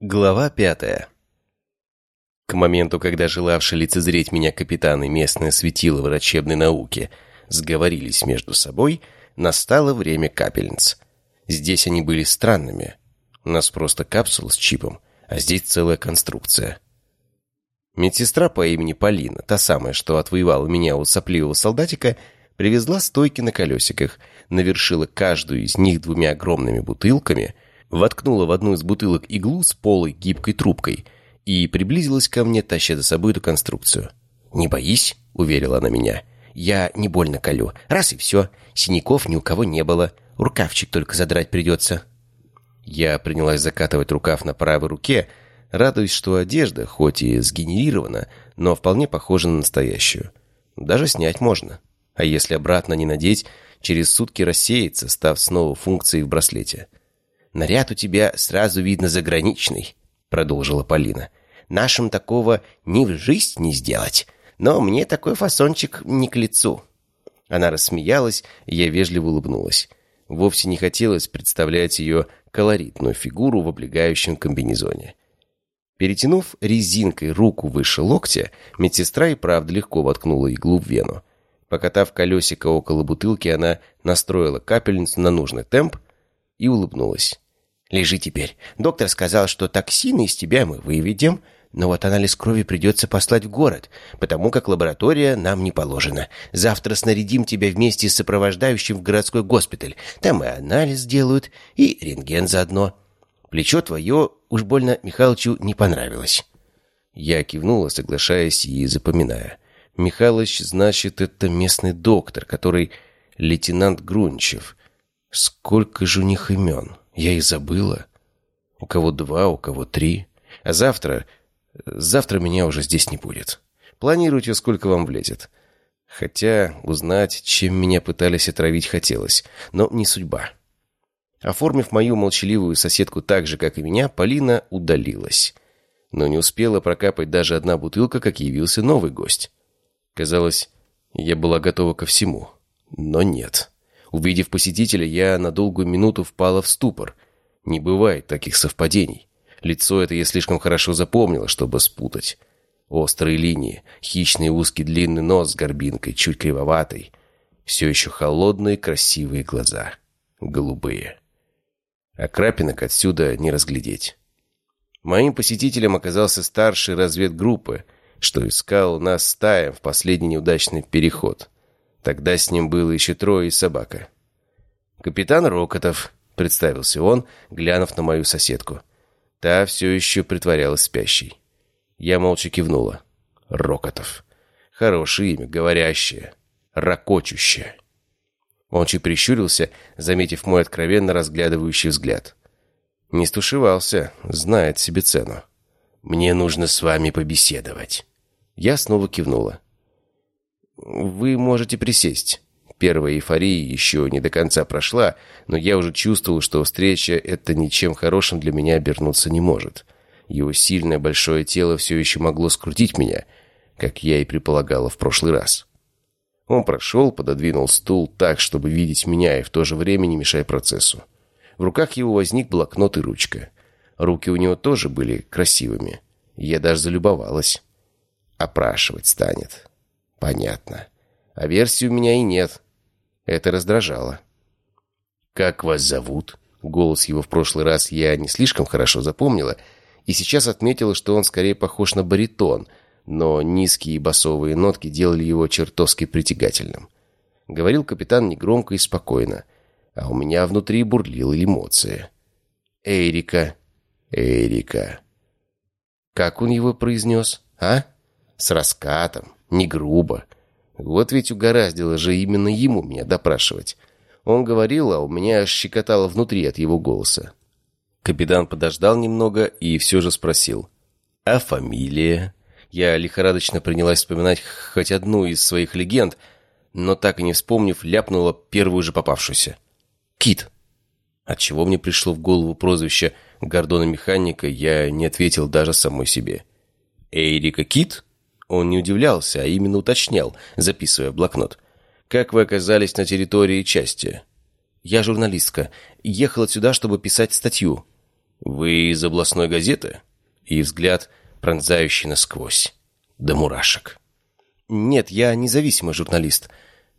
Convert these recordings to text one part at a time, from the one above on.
Глава пятая. К моменту, когда желавшие лицезреть меня капитаны местное светило врачебной науки сговорились между собой, настало время капельниц. Здесь они были странными. У нас просто капсула с чипом, а здесь целая конструкция. Медсестра по имени Полина, та самая, что отвоевала меня у сопливого солдатика, привезла стойки на колесиках, навершила каждую из них двумя огромными бутылками — воткнула в одну из бутылок иглу с полой гибкой трубкой и приблизилась ко мне, таща за собой эту конструкцию. «Не боись», — уверила она меня. «Я не больно колю. Раз и все. Синяков ни у кого не было. Рукавчик только задрать придется». Я принялась закатывать рукав на правой руке, радуясь, что одежда, хоть и сгенерирована, но вполне похожа на настоящую. Даже снять можно. А если обратно не надеть, через сутки рассеется, став снова функцией в браслете. «Наряд у тебя сразу видно заграничный», — продолжила Полина. «Нашим такого ни в жизнь не сделать. Но мне такой фасончик не к лицу». Она рассмеялась, и я вежливо улыбнулась. Вовсе не хотелось представлять ее колоритную фигуру в облегающем комбинезоне. Перетянув резинкой руку выше локтя, медсестра и правда легко воткнула иглу в вену. Покатав колесико около бутылки, она настроила капельницу на нужный темп, и улыбнулась. «Лежи теперь. Доктор сказал, что токсины из тебя мы выведем, но вот анализ крови придется послать в город, потому как лаборатория нам не положена. Завтра снарядим тебя вместе с сопровождающим в городской госпиталь. Там и анализ делают, и рентген заодно. Плечо твое уж больно Михалычу не понравилось». Я кивнула, соглашаясь и запоминая. «Михалыч, значит, это местный доктор, который лейтенант Грунчев». Сколько же у них имен? Я и забыла. У кого два, у кого три. А завтра... Завтра меня уже здесь не будет. Планируйте, сколько вам влезет. Хотя узнать, чем меня пытались отравить, хотелось. Но не судьба. Оформив мою молчаливую соседку так же, как и меня, Полина удалилась. Но не успела прокапать даже одна бутылка, как явился новый гость. Казалось, я была готова ко всему. Но нет. Увидев посетителя, я на долгую минуту впала в ступор. Не бывает таких совпадений. Лицо это я слишком хорошо запомнила, чтобы спутать. Острые линии, хищный узкий длинный нос с горбинкой, чуть кривоватый. Все еще холодные красивые глаза. Голубые. А крапинок отсюда не разглядеть. Моим посетителем оказался старший разведгруппы, что искал нас стаем в последний неудачный переход. Тогда с ним было еще трое и собака. «Капитан Рокотов», — представился он, глянув на мою соседку. Та все еще притворялась спящей. Я молча кивнула. «Рокотов. Хорошее имя, говорящее, ракочущее». Он чуть прищурился, заметив мой откровенно разглядывающий взгляд. Не стушевался, знает себе цену. «Мне нужно с вами побеседовать». Я снова кивнула. «Вы можете присесть». Первая эйфория еще не до конца прошла, но я уже чувствовал, что встреча это ничем хорошим для меня обернуться не может. Его сильное большое тело все еще могло скрутить меня, как я и предполагала в прошлый раз. Он прошел, пододвинул стул так, чтобы видеть меня и в то же время не мешая процессу. В руках его возник блокнот и ручка. Руки у него тоже были красивыми. Я даже залюбовалась. Опрашивать станет. Понятно. А версии у меня и нет. Это раздражало. «Как вас зовут?» Голос его в прошлый раз я не слишком хорошо запомнила, и сейчас отметила, что он скорее похож на баритон, но низкие басовые нотки делали его чертовски притягательным. Говорил капитан негромко и спокойно, а у меня внутри бурлила эмоция. «Эрика, Эрика». Как он его произнес, а? С раскатом не грубо. Вот ведь угораздило же именно ему меня допрашивать. Он говорил, а у меня аж щекотало внутри от его голоса. Капитан подождал немного и все же спросил. «А фамилия?» Я лихорадочно принялась вспоминать хоть одну из своих легенд, но так и не вспомнив, ляпнула первую же попавшуюся. «Кит». Отчего мне пришло в голову прозвище Гордона Механика, я не ответил даже самой себе. «Эрика Кит?» Он не удивлялся, а именно уточнял, записывая в блокнот. «Как вы оказались на территории части?» «Я журналистка. Ехала сюда, чтобы писать статью». «Вы из областной газеты?» И взгляд, пронзающий насквозь. До мурашек. «Нет, я независимый журналист».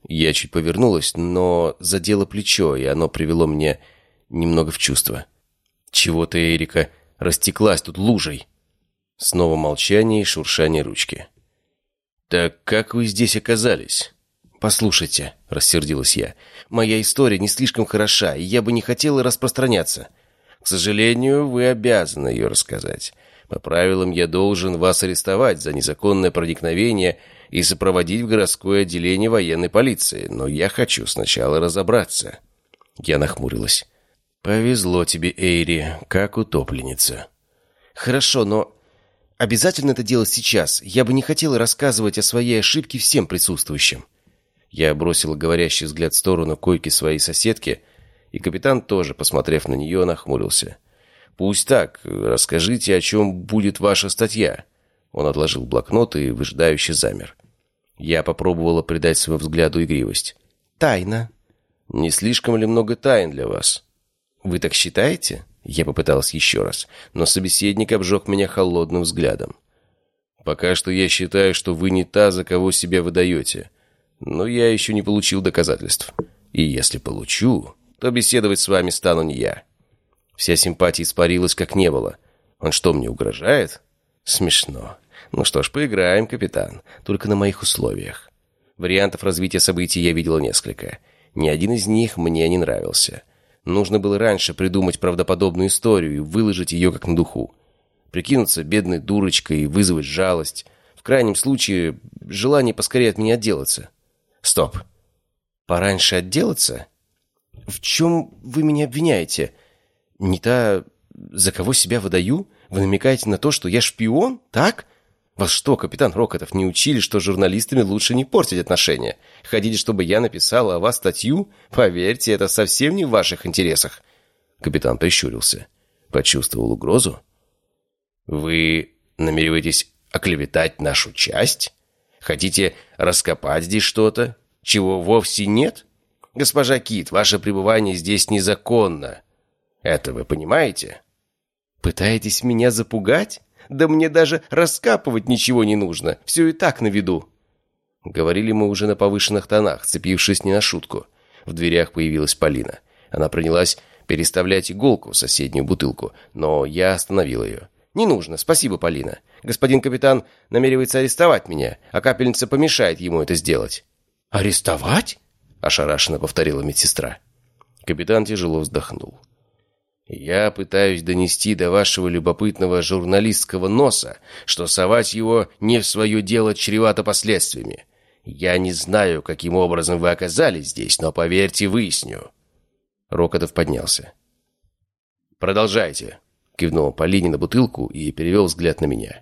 Я чуть повернулась, но задело плечо, и оно привело меня немного в чувство. «Чего-то, Эрика, растеклась тут лужей». Снова молчание и шуршание ручки. «Так как вы здесь оказались?» «Послушайте», — рассердилась я, — «моя история не слишком хороша, и я бы не хотела распространяться». «К сожалению, вы обязаны ее рассказать. По правилам я должен вас арестовать за незаконное проникновение и сопроводить в городское отделение военной полиции, но я хочу сначала разобраться». Я нахмурилась. «Повезло тебе, Эйри, как утопленница». «Хорошо, но обязательно это делать сейчас. Я бы не хотела рассказывать о своей ошибке всем присутствующим». Я бросила говорящий взгляд в сторону койки своей соседки, и капитан тоже, посмотрев на нее, нахмурился. «Пусть так. Расскажите, о чем будет ваша статья». Он отложил блокнот и выжидающе замер. Я попробовала придать своему взгляду игривость. «Тайна». «Не слишком ли много тайн для вас?» «Вы так считаете?» Я попыталась еще раз, но собеседник обжег меня холодным взглядом. «Пока что я считаю, что вы не та, за кого себя выдаете. Но я еще не получил доказательств. И если получу, то беседовать с вами стану не я. Вся симпатия испарилась, как не было. Он что, мне угрожает? Смешно. Ну что ж, поиграем, капитан. Только на моих условиях. Вариантов развития событий я видела несколько. Ни один из них мне не нравился. Нужно было раньше придумать правдоподобную историю и выложить ее как на духу. Прикинуться бедной дурочкой и вызвать жалость. В крайнем случае, желание поскорее от меня отделаться. Стоп. Пораньше отделаться? В чем вы меня обвиняете? Не та, за кого себя выдаю? Вы намекаете на то, что я шпион? Так? Вас что, капитан Рокотов, не учили, что журналистами лучше не портить отношения? Хотите, чтобы я написала о вас статью? Поверьте, это совсем не в ваших интересах. Капитан прищурился. Почувствовал угрозу? Вы намереваетесь оклеветать нашу часть? Хотите раскопать здесь что-то, чего вовсе нет? Госпожа Кит, ваше пребывание здесь незаконно. Это вы понимаете? Пытаетесь меня запугать? Да мне даже раскапывать ничего не нужно. Все и так на виду. Говорили мы уже на повышенных тонах, цепившись не на шутку. В дверях появилась Полина. Она принялась переставлять иголку в соседнюю бутылку, но я остановил ее. «Не нужно, спасибо, Полина. Господин капитан намеревается арестовать меня, а капельница помешает ему это сделать». «Арестовать?» — ошарашенно повторила медсестра. Капитан тяжело вздохнул. «Я пытаюсь донести до вашего любопытного журналистского носа, что совать его не в свое дело чревато последствиями. Я не знаю, каким образом вы оказались здесь, но, поверьте, выясню». Рокотов поднялся. «Продолжайте», кивнул Полине на бутылку и перевел взгляд на меня.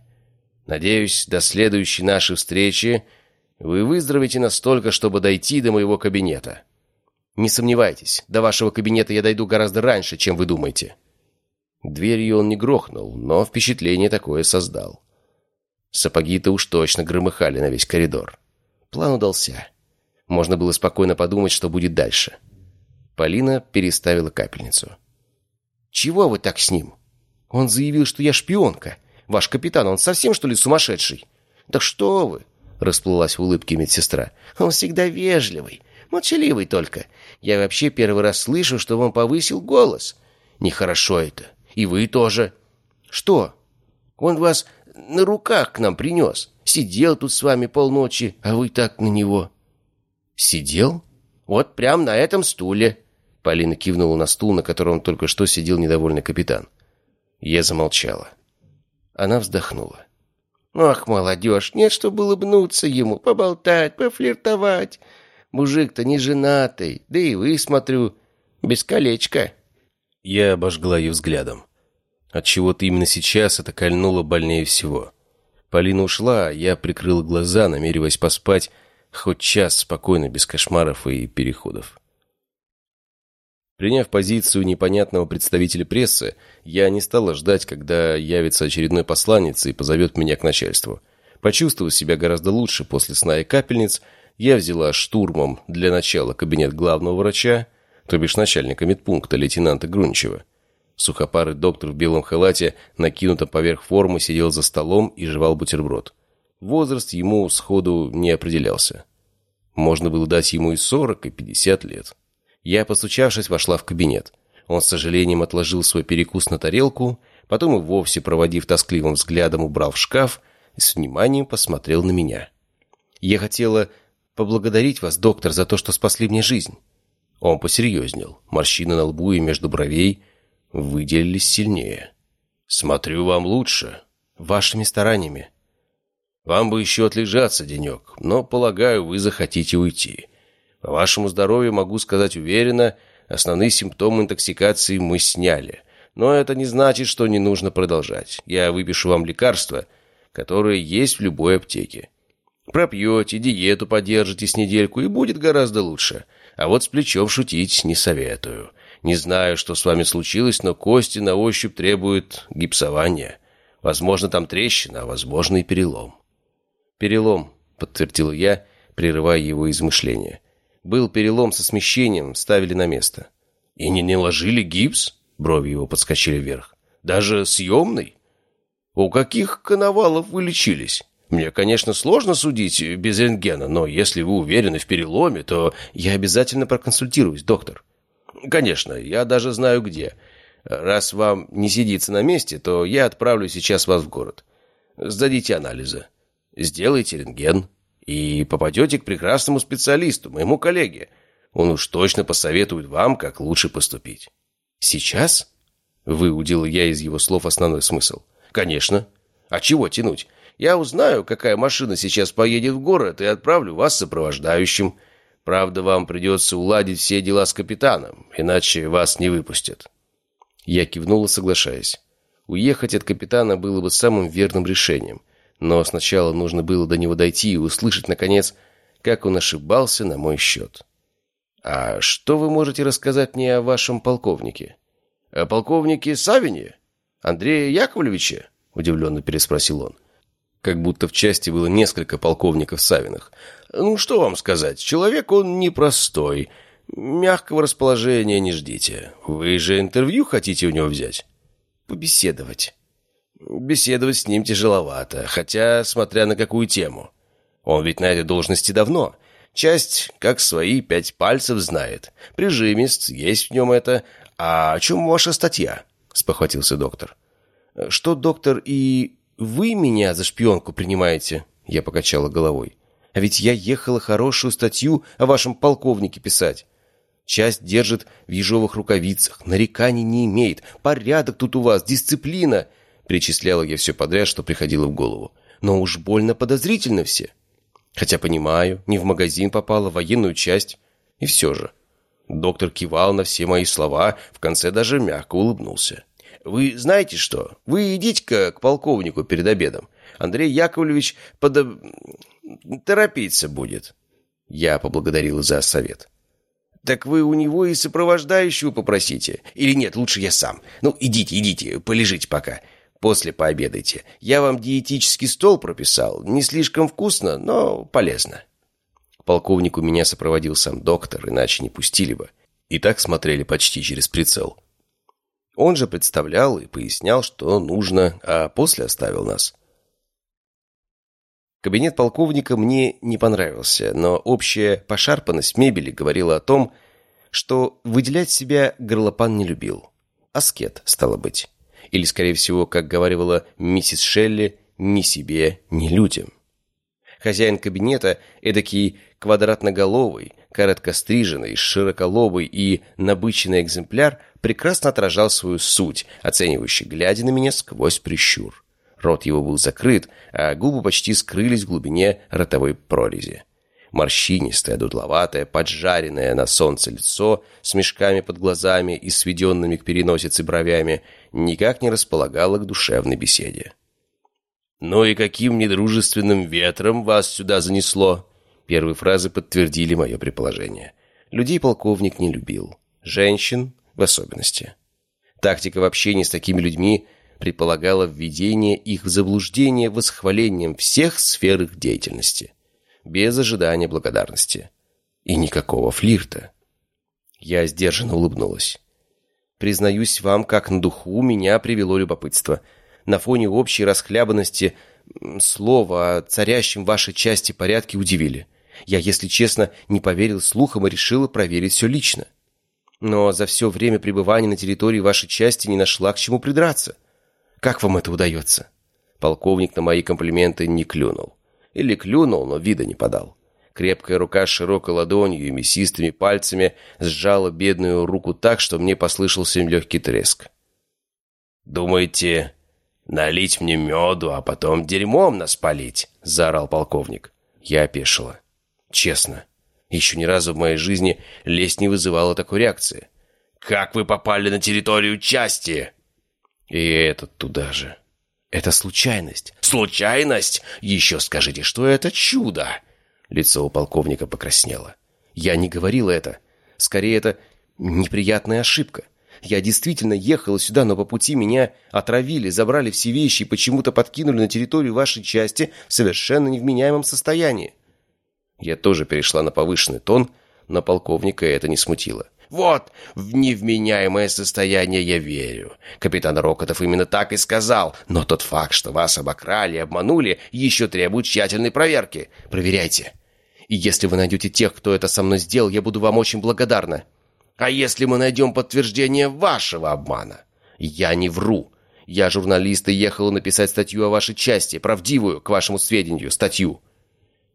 «Надеюсь, до следующей нашей встречи вы выздоровеете настолько, чтобы дойти до моего кабинета. Не сомневайтесь, до вашего кабинета я дойду гораздо раньше, чем вы думаете». Дверью он не грохнул, но впечатление такое создал. Сапоги-то уж точно громыхали на весь коридор. План удался. Можно было спокойно подумать, что будет дальше. Полина переставила капельницу. «Чего вы так с ним?» Он заявил, что я шпионка. Ваш капитан, он совсем, что ли, сумасшедший? Да что вы, расплылась в улыбке медсестра. Он всегда вежливый, молчаливый только. Я вообще первый раз слышу, что он повысил голос. Нехорошо это. И вы тоже. Что? Он вас на руках к нам принес. Сидел тут с вами полночи, а вы так на него. Сидел? Вот прямо на этом стуле. Полина кивнула на стул, на котором только что сидел недовольный капитан. Я замолчала. Она вздохнула. «Ах, молодежь, нет, чтобы улыбнуться ему, поболтать, пофлиртовать. Мужик-то не женатый, да и вы, смотрю, без колечка». Я обожгла ее взглядом. Отчего-то именно сейчас это кольнуло больнее всего. Полина ушла, а я прикрыл глаза, намереваясь поспать хоть час спокойно, без кошмаров и переходов. Приняв позицию непонятного представителя прессы, я не стала ждать, когда явится очередной посланец и позовет меня к начальству. Почувствовав себя гораздо лучше после сна и капельниц, я взяла штурмом для начала кабинет главного врача, то бишь начальника медпункта лейтенанта Грунчева. Сухопарый доктор в белом халате, накинутом поверх формы, сидел за столом и жевал бутерброд. Возраст ему сходу не определялся. Можно было дать ему и сорок, и пятьдесят лет. Я, постучавшись, вошла в кабинет. Он с сожалением отложил свой перекус на тарелку, потом и вовсе, проводив тоскливым взглядом, убрал в шкаф и с вниманием посмотрел на меня. «Я хотела поблагодарить вас, доктор, за то, что спасли мне жизнь». Он посерьезнел. Морщины на лбу и между бровей выделились сильнее. «Смотрю, вам лучше. Вашими стараниями». «Вам бы еще отлежаться денек, но, полагаю, вы захотите уйти. По вашему здоровью могу сказать уверенно, основные симптомы интоксикации мы сняли. Но это не значит, что не нужно продолжать. Я выпишу вам лекарства, которые есть в любой аптеке. Пропьете, диету поддержите с недельку, и будет гораздо лучше. А вот с плечом шутить не советую. Не знаю, что с вами случилось, но кости на ощупь требуют гипсования. Возможно, там трещина, а возможно и перелом. «Перелом», — подтвердил я, прерывая его измышления. «Был перелом со смещением, ставили на место». «И не наложили гипс?» — брови его подскочили вверх. «Даже съемный?» «У каких коновалов вы лечились?» «Мне, конечно, сложно судить без рентгена, но если вы уверены в переломе, то я обязательно проконсультируюсь, доктор». «Конечно, я даже знаю где. Раз вам не сидится на месте, то я отправлю сейчас вас в город. Сдадите анализы. Сделайте рентген. И попадете к прекрасному специалисту, моему коллеге. Он уж точно посоветует вам, как лучше поступить». «Сейчас?» — выудил я из его слов основной смысл. «Конечно. А чего тянуть? Я узнаю, какая машина сейчас поедет в город, и отправлю вас сопровождающим. Правда, вам придется уладить все дела с капитаном, иначе вас не выпустят». Я кивнула, соглашаясь. Уехать от капитана было бы самым верным решением. Но сначала нужно было до него дойти и услышать, наконец, как он ошибался на мой счет. «А что вы можете рассказать мне о вашем полковнике?» «О полковнике Савине? Андрея Яковлевича?» — удивленно переспросил он. Как будто в части было несколько полковников Савиных. Ну, что вам сказать, человек он непростой. Мягкого расположения не ждите. Вы же интервью хотите у него взять? Побеседовать. Беседовать с ним тяжеловато, хотя смотря на какую тему. Он ведь на этой должности давно. Часть, как свои, пять пальцев знает. Прижимист, есть в нем это. А о чем ваша статья? Спохватился доктор. Что, доктор, и вы меня за шпионку принимаете? Я покачала головой. А ведь я ехала хорошую статью о вашем полковнике писать. Часть держит в ежовых рукавицах, нареканий не имеет. Порядок тут у вас, дисциплина. Перечисляла я все подряд, что приходило в голову. Но уж больно подозрительно все. Хотя понимаю, не в магазин попала, в военную часть. И все же. Доктор кивал на все мои слова, в конце даже мягко улыбнулся. «Вы знаете что? Вы идите-ка к полковнику перед обедом. Андрей Яковлевич под торопиться будет». Я поблагодарил за совет. «Так вы у него и сопровождающего попросите? Или нет, лучше я сам? Ну, идите, идите, полежите пока. После пообедайте. Я вам диетический стол прописал. Не слишком вкусно, но полезно». Полковнику меня сопроводил сам доктор, иначе не пустили бы. И так смотрели почти через прицел. Он же представлял и пояснял, что нужно, а после оставил нас. Кабинет полковника мне не понравился, но общая пошарпанность мебели говорила о том, что выделять себя горлопан не любил. Аскет, стало быть. Или, скорее всего, как говорила миссис Шелли, ни себе, ни людям. Хозяин кабинета, эдакий квадратноголовый, короткостриженный, широколобый и набыченный экземпляр, прекрасно отражал свою суть, оценивающий, глядя на меня сквозь прищур. Рот его был закрыт, а губы почти скрылись в глубине ротовой прорези. Морщинистое, дутловатое, поджаренное на солнце лицо с мешками под глазами и сведенными к переносице бровями никак не располагало к душевной беседе. «Ну и каким недружественным ветром вас сюда занесло?» Первые фразы подтвердили мое предположение. Людей полковник не любил. Женщин в особенности. Тактика в общении с такими людьми предполагала введение их в заблуждение восхвалением всех сфер их деятельности, без ожидания благодарности. И никакого флирта. Я сдержанно улыбнулась. Признаюсь вам, как на духу меня привело любопытство. На фоне общей расхлябанности слова о царящем вашей части порядке удивили. Я, если честно, не поверил слухам и решил проверить все лично. Но за все время пребывания на территории вашей части не нашла к чему придраться. Как вам это удается?» Полковник на мои комплименты не клюнул. Или клюнул, но вида не подал. Крепкая рука с широкой ладонью и мясистыми пальцами сжала бедную руку так, что мне послышался легкий треск. «Думаете, налить мне меду, а потом дерьмом нас полить?» — заорал полковник. Я опешила. «Честно, еще ни разу в моей жизни лесть не вызывала такой реакции. «Как вы попали на территорию части?» И этот туда же. Это случайность. Случайность? Еще скажите, что это чудо. Лицо у полковника покраснело. Я не говорил это. Скорее, это неприятная ошибка. Я действительно ехала сюда, но по пути меня отравили, забрали все вещи и почему-то подкинули на территорию вашей части в совершенно невменяемом состоянии. Я тоже перешла на повышенный тон, но полковника это не смутило. Вот, в невменяемое состояние я верю. Капитан Рокотов именно так и сказал. Но тот факт, что вас обокрали и обманули, еще требует тщательной проверки. Проверяйте. И если вы найдете тех, кто это со мной сделал, я буду вам очень благодарна. А если мы найдем подтверждение вашего обмана? Я не вру. Я журналист и ехал написать статью о вашей части, правдивую, к вашему сведению, статью.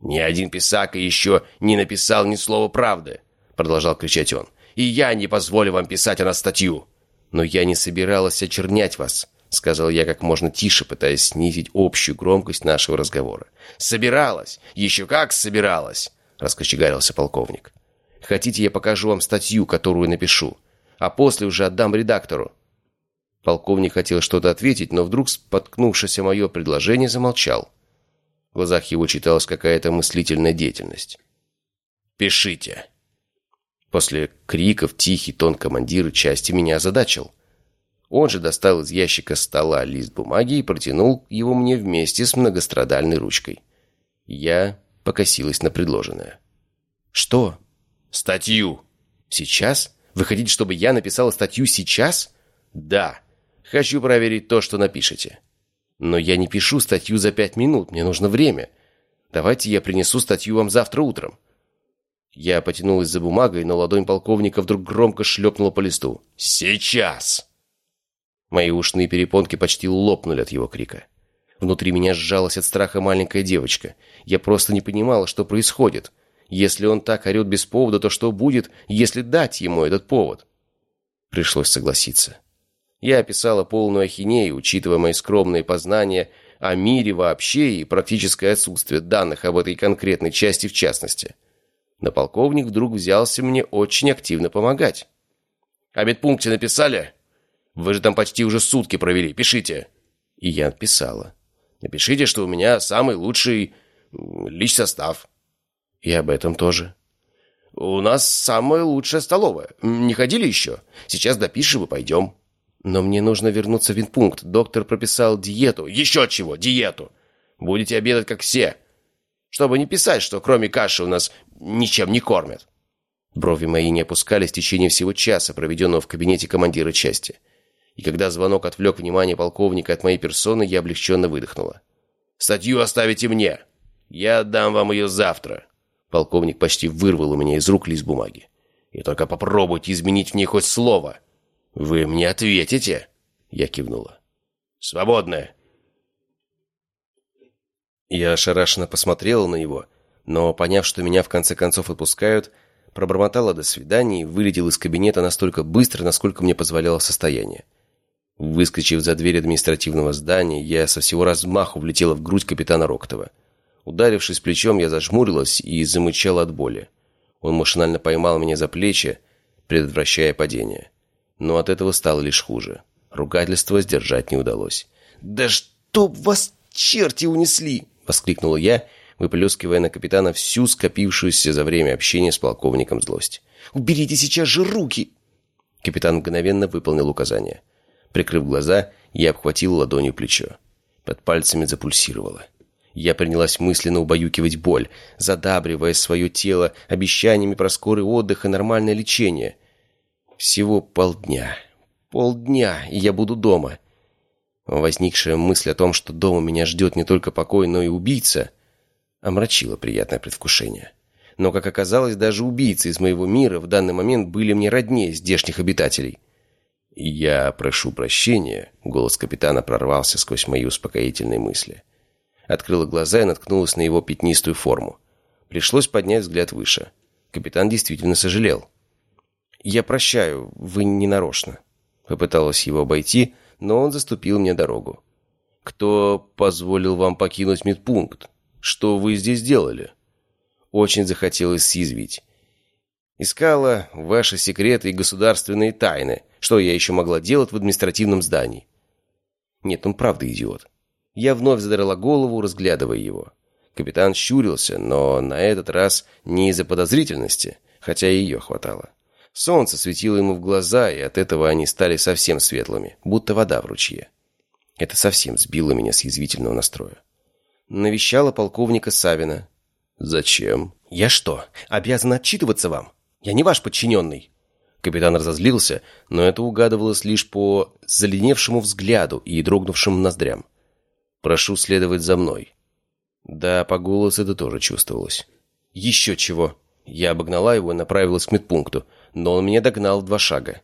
Ни один писак еще не написал ни слова правды, продолжал кричать он и я не позволю вам писать о нас статью». «Но я не собиралась очернять вас», — сказал я как можно тише, пытаясь снизить общую громкость нашего разговора. «Собиралась! Еще как собиралась!» — раскочегарился полковник. «Хотите, я покажу вам статью, которую напишу, а после уже отдам редактору?» Полковник хотел что-то ответить, но вдруг, споткнувшись о мое предложение, замолчал. В глазах его читалась какая-то мыслительная деятельность. «Пишите!» После криков тихий тон командира части меня озадачил. Он же достал из ящика стола лист бумаги и протянул его мне вместе с многострадальной ручкой. Я покосилась на предложенное. «Что?» «Статью!» «Сейчас? Вы хотите, чтобы я написала статью сейчас?» «Да. Хочу проверить то, что напишете». «Но я не пишу статью за пять минут, мне нужно время. Давайте я принесу статью вам завтра утром». Я потянулась за бумагой, но ладонь полковника вдруг громко шлепнула по листу. «Сейчас!» Мои ушные перепонки почти лопнули от его крика. Внутри меня сжалась от страха маленькая девочка. Я просто не понимала, что происходит. Если он так орет без повода, то что будет, если дать ему этот повод? Пришлось согласиться. Я описала полную ахинею, учитывая мои скромные познания о мире вообще и практическое отсутствие данных об этой конкретной части в частности. Но полковник вдруг взялся мне очень активно помогать. «О медпункте написали? Вы же там почти уже сутки провели. Пишите». И я написала. «Напишите, что у меня самый лучший лич состав». И об этом тоже. «У нас самая лучшая столовая. Не ходили еще? Сейчас допишем и пойдем». «Но мне нужно вернуться в винпункт. Доктор прописал диету». «Еще чего? Диету. Будете обедать, как все чтобы не писать, что кроме каши у нас ничем не кормят. Брови мои не опускались в течение всего часа, проведенного в кабинете командира части. И когда звонок отвлек внимание полковника от моей персоны, я облегченно выдохнула. «Статью оставите мне. Я отдам вам ее завтра». Полковник почти вырвал у меня из рук лист бумаги. «И только попробуйте изменить в ней хоть слово. Вы мне ответите?» Я кивнула. «Свободная. Я ошарашенно посмотрела на него, но, поняв, что меня в конце концов отпускают, пробормотала «до свидания» и вылетел из кабинета настолько быстро, насколько мне позволяло состояние. Выскочив за дверь административного здания, я со всего размаху влетела в грудь капитана Роктова. Ударившись плечом, я зажмурилась и замычала от боли. Он машинально поймал меня за плечи, предотвращая падение. Но от этого стало лишь хуже. Ругательство сдержать не удалось. «Да чтоб вас черти унесли!» — воскликнул я, выплескивая на капитана всю скопившуюся за время общения с полковником злость. «Уберите сейчас же руки!» Капитан мгновенно выполнил указание. Прикрыв глаза, я обхватил ладонью плечо. Под пальцами запульсировало. Я принялась мысленно убаюкивать боль, задабривая свое тело обещаниями про скорый отдых и нормальное лечение. Всего полдня. Полдня, и я буду дома. Возникшая мысль о том, что дома меня ждет не только покой, но и убийца, омрачила приятное предвкушение. Но, как оказалось, даже убийцы из моего мира в данный момент были мне роднее здешних обитателей. «Я прошу прощения», — голос капитана прорвался сквозь мои успокоительные мысли. Открыла глаза и наткнулась на его пятнистую форму. Пришлось поднять взгляд выше. Капитан действительно сожалел. «Я прощаю, вы не нарочно». Попыталась его обойти, но он заступил мне дорогу. «Кто позволил вам покинуть медпункт? Что вы здесь делали?» Очень захотелось съязвить. «Искала ваши секреты и государственные тайны. Что я еще могла делать в административном здании?» «Нет, он правда идиот». Я вновь задрала голову, разглядывая его. Капитан щурился, но на этот раз не из-за подозрительности, хотя и ее хватало. Солнце светило ему в глаза, и от этого они стали совсем светлыми, будто вода в ручье. Это совсем сбило меня с язвительного настроя. Навещала полковника Савина. «Зачем?» «Я что, обязан отчитываться вам? Я не ваш подчиненный». Капитан разозлился, но это угадывалось лишь по заленевшему взгляду и дрогнувшим ноздрям. «Прошу следовать за мной». Да, по голосу это тоже чувствовалось. «Еще чего!» Я обогнала его и направилась к медпункту, но он меня догнал в два шага.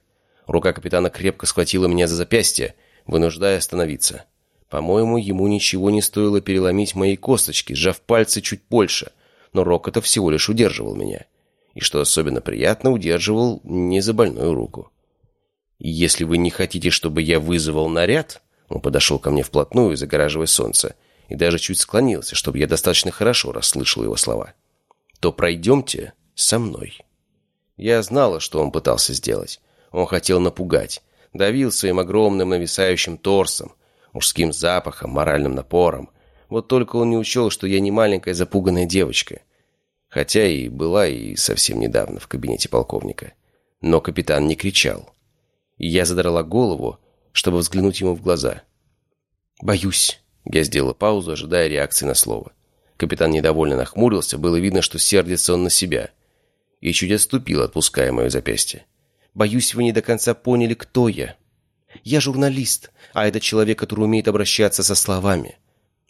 Рука капитана крепко схватила меня за запястье, вынуждая остановиться. По-моему, ему ничего не стоило переломить мои косточки, сжав пальцы чуть больше, но Рокотов всего лишь удерживал меня. И что особенно приятно, удерживал не за больную руку. «Если вы не хотите, чтобы я вызвал наряд...» Он подошел ко мне вплотную, загораживая солнце, и даже чуть склонился, чтобы я достаточно хорошо расслышал его слова. «То пройдемте со мной». Я знала, что он пытался сделать. Он хотел напугать. Давил своим огромным нависающим торсом, мужским запахом, моральным напором. Вот только он не учел, что я не маленькая запуганная девочка. Хотя и была и совсем недавно в кабинете полковника. Но капитан не кричал. И я задрала голову, чтобы взглянуть ему в глаза. «Боюсь». Я сделала паузу, ожидая реакции на слово. Капитан недовольно нахмурился, было видно, что сердится он на себя и чуть отступил, отпуская мое запястье. «Боюсь, вы не до конца поняли, кто я. Я журналист, а это человек, который умеет обращаться со словами,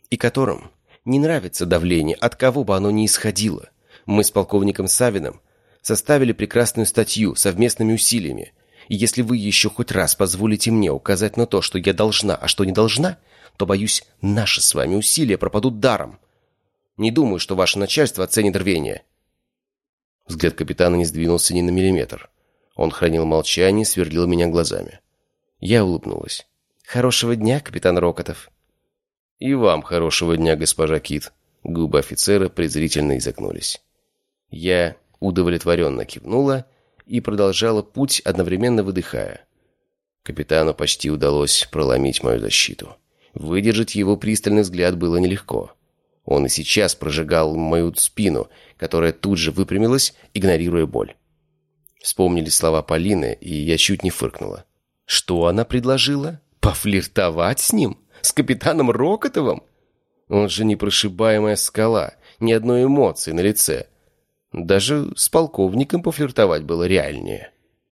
и которым не нравится давление, от кого бы оно ни исходило. Мы с полковником Савиным составили прекрасную статью совместными усилиями, если вы еще хоть раз позволите мне указать на то, что я должна, а что не должна, то, боюсь, наши с вами усилия пропадут даром. Не думаю, что ваше начальство оценит рвение. Взгляд капитана не сдвинулся ни на миллиметр. Он хранил молчание и сверлил меня глазами. Я улыбнулась. «Хорошего дня, капитан Рокотов». «И вам хорошего дня, госпожа Кит». Губы офицера презрительно изогнулись. Я удовлетворенно кивнула и продолжала путь, одновременно выдыхая. Капитану почти удалось проломить мою защиту. Выдержать его пристальный взгляд было нелегко. Он и сейчас прожигал мою спину, которая тут же выпрямилась, игнорируя боль. Вспомнили слова Полины, и я чуть не фыркнула. Что она предложила? Пофлиртовать с ним? С капитаном Рокотовым? Он же непрошибаемая скала, ни одной эмоции на лице. Даже с полковником пофлиртовать было реальнее.